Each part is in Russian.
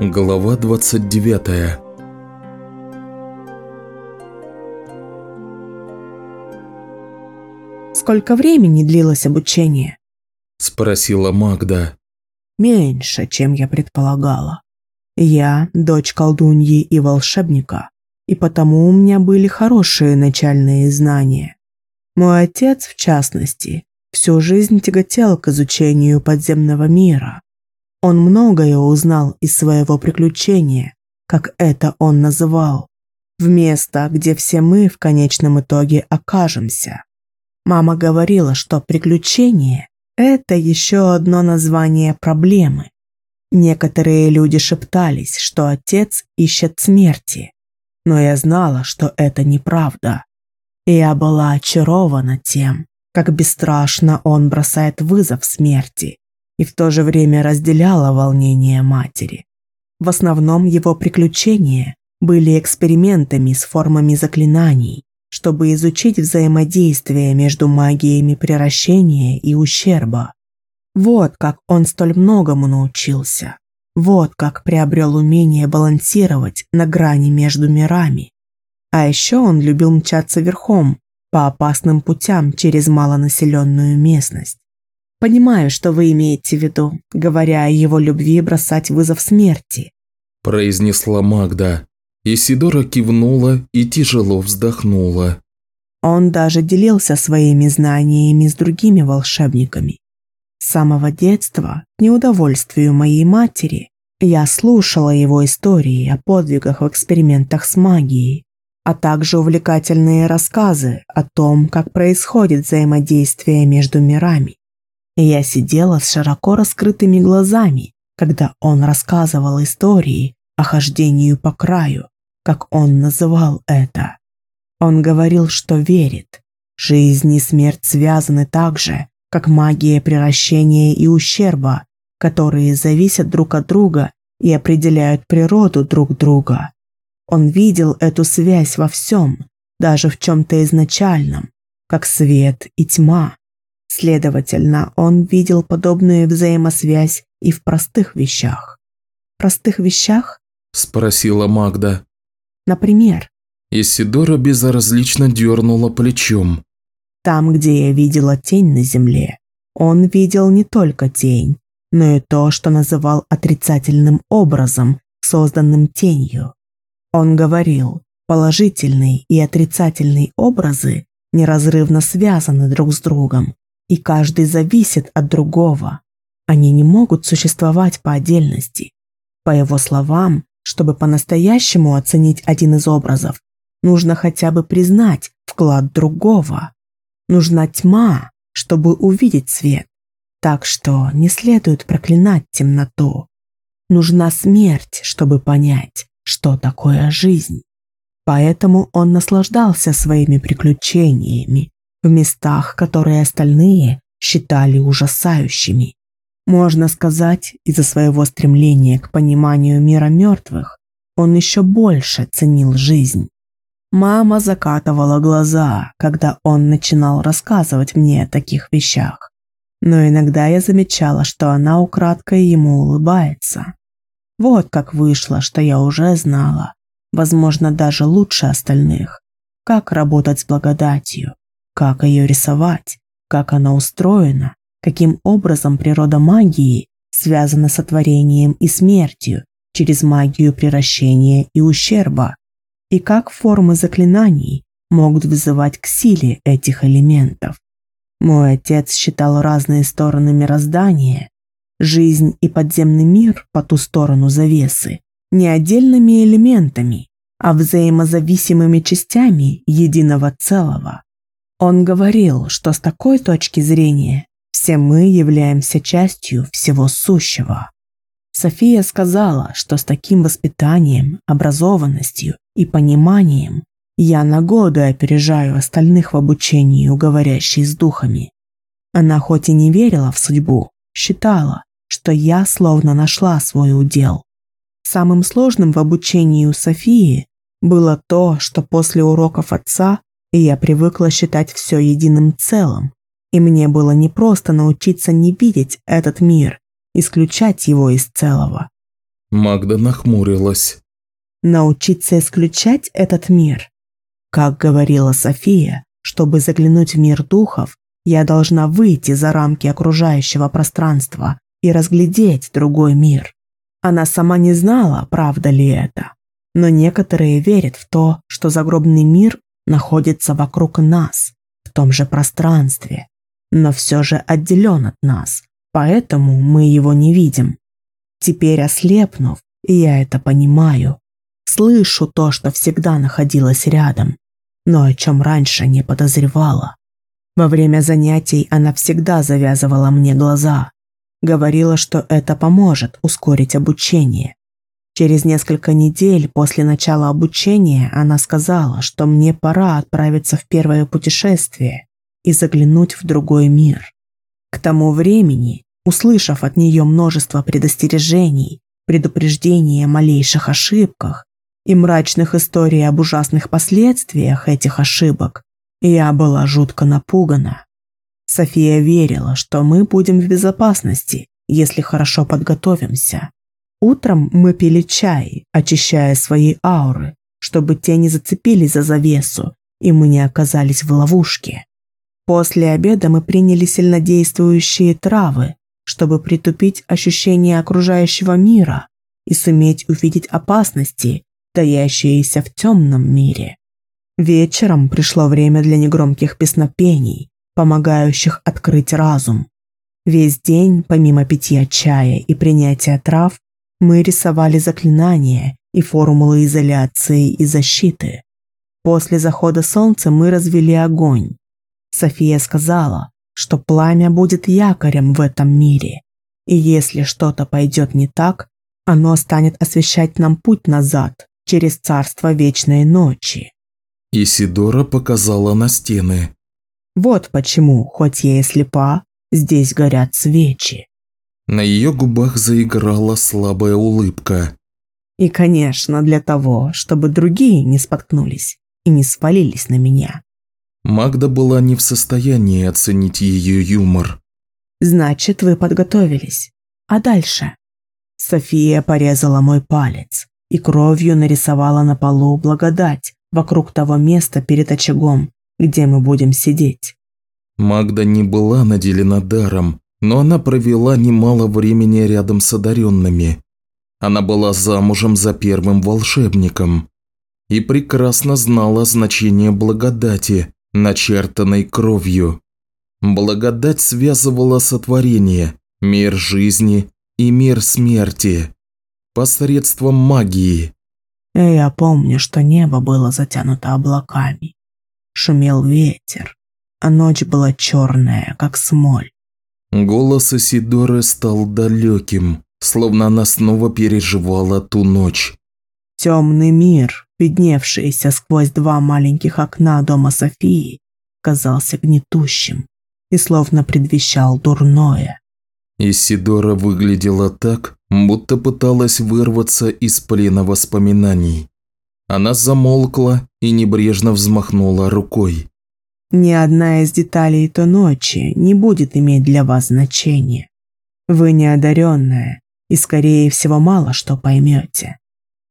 Глава 29 Сколько времени длилось обучение? Спросила Магда. Меньше, чем я предполагала. Я дочь колдуньи и волшебника, и потому у меня были хорошие начальные знания. Мой отец, в частности, всю жизнь тяготел к изучению подземного мира. Он многое узнал из своего приключения, как это он называл, в место, где все мы в конечном итоге окажемся. Мама говорила, что приключение – это еще одно название проблемы. Некоторые люди шептались, что отец ищет смерти, но я знала, что это неправда. Я была очарована тем, как бесстрашно он бросает вызов смерти и в то же время разделяла волнение матери. В основном его приключения были экспериментами с формами заклинаний, чтобы изучить взаимодействие между магиями приращения и ущерба. Вот как он столь многому научился. Вот как приобрел умение балансировать на грани между мирами. А еще он любил мчаться верхом по опасным путям через малонаселенную местность. Понимаю, что вы имеете в виду, говоря о его любви бросать вызов смерти. Произнесла Магда. Исидора кивнула и тяжело вздохнула. Он даже делился своими знаниями с другими волшебниками. С самого детства, к неудовольствию моей матери, я слушала его истории о подвигах в экспериментах с магией, а также увлекательные рассказы о том, как происходит взаимодействие между мирами. Я сидела с широко раскрытыми глазами, когда он рассказывал истории о хождении по краю, как он называл это. Он говорил, что верит. Жизнь и смерть связаны так же, как магия превращения и ущерба, которые зависят друг от друга и определяют природу друг друга. Он видел эту связь во всем, даже в чем-то изначальном, как свет и тьма. Следовательно, он видел подобную взаимосвязь и в простых вещах. Простых вещах? Спросила Магда. Например? Исидора безразлично дернула плечом. Там, где я видела тень на земле, он видел не только тень, но и то, что называл отрицательным образом, созданным тенью. Он говорил, положительные и отрицательные образы неразрывно связаны друг с другом, и каждый зависит от другого. Они не могут существовать по отдельности. По его словам, чтобы по-настоящему оценить один из образов, нужно хотя бы признать вклад другого. Нужна тьма, чтобы увидеть свет. Так что не следует проклинать темноту. Нужна смерть, чтобы понять, что такое жизнь. Поэтому он наслаждался своими приключениями, в местах, которые остальные считали ужасающими. Можно сказать, из-за своего стремления к пониманию мира мертвых, он еще больше ценил жизнь. Мама закатывала глаза, когда он начинал рассказывать мне о таких вещах. Но иногда я замечала, что она украдкой ему улыбается. Вот как вышло, что я уже знала, возможно, даже лучше остальных, как работать с благодатью, как ее рисовать, как она устроена, каким образом природа магии связана с творением и смертью через магию приращения и ущерба, и как формы заклинаний могут вызывать к силе этих элементов. Мой отец считал разные стороны мироздания, жизнь и подземный мир по ту сторону завесы, не отдельными элементами, а взаимозависимыми частями единого целого. Он говорил, что с такой точки зрения все мы являемся частью всего сущего. София сказала, что с таким воспитанием, образованностью и пониманием я на годы опережаю остальных в обучении у говорящей с духами. Она хоть и не верила в судьбу, считала, что я словно нашла свой удел. Самым сложным в обучении у Софии было то, что после уроков отца и я привыкла считать все единым целым, и мне было непросто научиться не видеть этот мир, исключать его из целого. Магда нахмурилась. Научиться исключать этот мир. Как говорила София, чтобы заглянуть в мир духов, я должна выйти за рамки окружающего пространства и разглядеть другой мир. Она сама не знала, правда ли это. Но некоторые верят в то, что загробный мир находится вокруг нас, в том же пространстве, но все же отделен от нас, поэтому мы его не видим. Теперь ослепнув, я это понимаю, слышу то, что всегда находилось рядом, но о чем раньше не подозревала. Во время занятий она всегда завязывала мне глаза, говорила, что это поможет ускорить обучение. Через несколько недель после начала обучения она сказала, что мне пора отправиться в первое путешествие и заглянуть в другой мир. К тому времени, услышав от нее множество предостережений, предупреждений о малейших ошибках и мрачных историй об ужасных последствиях этих ошибок, я была жутко напугана. София верила, что мы будем в безопасности, если хорошо подготовимся. Утром мы пили чай, очищая свои ауры, чтобы те не зацепились за завесу, и мы не оказались в ловушке. После обеда мы приняли сильнодействующие травы, чтобы притупить ощущение окружающего мира и суметь увидеть опасности, таящиеся в темном мире. Вечером пришло время для негромких песнопений, помогающих открыть разум. Весь день, помимо питья чая и принятия трав, мы рисовали заклинания и формулы изоляции и защиты. После захода солнца мы развели огонь. София сказала, что пламя будет якорем в этом мире, и если что-то пойдет не так, оно станет освещать нам путь назад через царство вечной ночи. Исидора показала на стены. Вот почему, хоть я и слепа, здесь горят свечи. На ее губах заиграла слабая улыбка. И, конечно, для того, чтобы другие не споткнулись и не спалились на меня. Магда была не в состоянии оценить ее юмор. Значит, вы подготовились. А дальше? София порезала мой палец и кровью нарисовала на полу благодать вокруг того места перед очагом, где мы будем сидеть. Магда не была наделена даром, но она провела немало времени рядом с одаренными. Она была замужем за первым волшебником и прекрасно знала значение благодати, начертанной кровью. Благодать связывала сотворение, мир жизни и мир смерти посредством магии. Я помню, что небо было затянуто облаками. Шумел ветер, а ночь была черная, как смоль. Голос Исидоры стал далеким, словно она снова переживала ту ночь. Темный мир, видневшийся сквозь два маленьких окна дома Софии, казался гнетущим и словно предвещал дурное. Исидора выглядела так, будто пыталась вырваться из плена воспоминаний. Она замолкла и небрежно взмахнула рукой. Ни одна из деталей той ночи не будет иметь для вас значения. Вы неодаренная и, скорее всего, мало что поймете.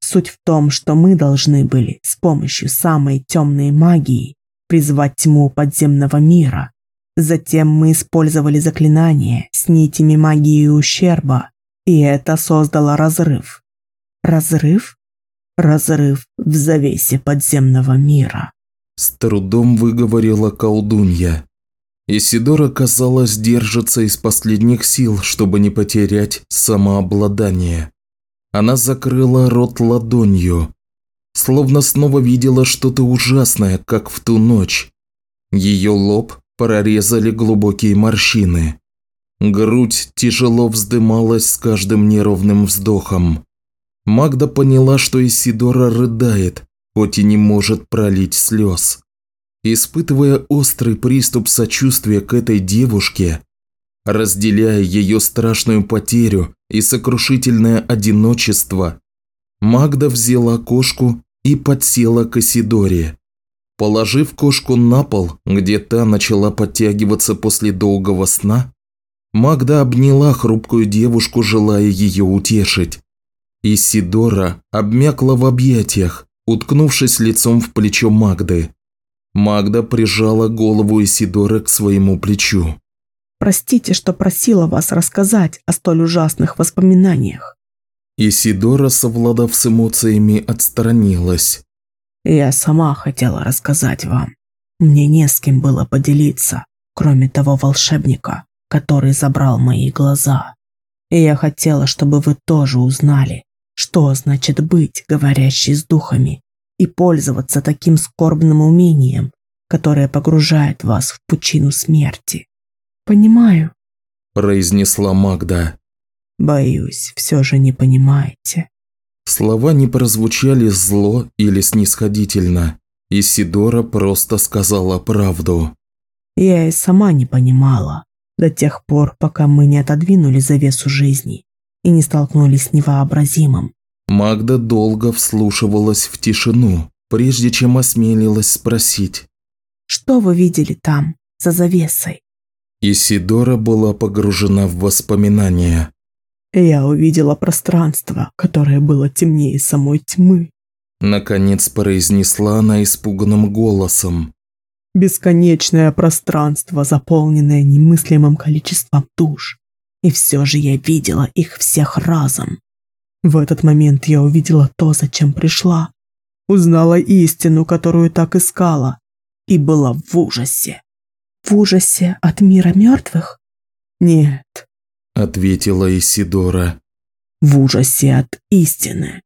Суть в том, что мы должны были с помощью самой темной магии призвать тьму подземного мира. Затем мы использовали заклинание с нитями магии ущерба, и это создало разрыв. Разрыв? Разрыв в завесе подземного мира. С трудом выговорила колдунья. Исидора, казалось, держится из последних сил, чтобы не потерять самообладание. Она закрыла рот ладонью, словно снова видела что-то ужасное, как в ту ночь. Ее лоб прорезали глубокие морщины. Грудь тяжело вздымалась с каждым неровным вздохом. Магда поняла, что Исидора рыдает, хоть и не может пролить слез. Испытывая острый приступ сочувствия к этой девушке, разделяя ее страшную потерю и сокрушительное одиночество, Магда взяла кошку и подсела к Исидоре. Положив кошку на пол, где та начала подтягиваться после долгого сна, Магда обняла хрупкую девушку, желая ее утешить. Исидора обмякла в объятиях, уткнувшись лицом в плечо Магды. Магда прижала голову Исидоры к своему плечу. «Простите, что просила вас рассказать о столь ужасных воспоминаниях». Исидора, совладав с эмоциями, отстранилась. «Я сама хотела рассказать вам. Мне не с кем было поделиться, кроме того волшебника, который забрал мои глаза. И я хотела, чтобы вы тоже узнали, что значит быть говорящей с духами и пользоваться таким скорбным умением, которое погружает вас в пучину смерти. «Понимаю», – произнесла Магда. «Боюсь, все же не понимаете». Слова не прозвучали зло или снисходительно. Исидора просто сказала правду. «Я и сама не понимала, до тех пор, пока мы не отодвинули завесу жизни и не столкнулись с невообразимым. Магда долго вслушивалась в тишину, прежде чем осмелилась спросить. «Что вы видели там, за завесой?» Исидора была погружена в воспоминания. «Я увидела пространство, которое было темнее самой тьмы». Наконец произнесла она испуганным голосом. «Бесконечное пространство, заполненное немыслимым количеством душ. И все же я видела их всех разом. В этот момент я увидела то, зачем пришла. Узнала истину, которую так искала. И была в ужасе. В ужасе от мира мертвых? Нет. Ответила Исидора. В ужасе от истины.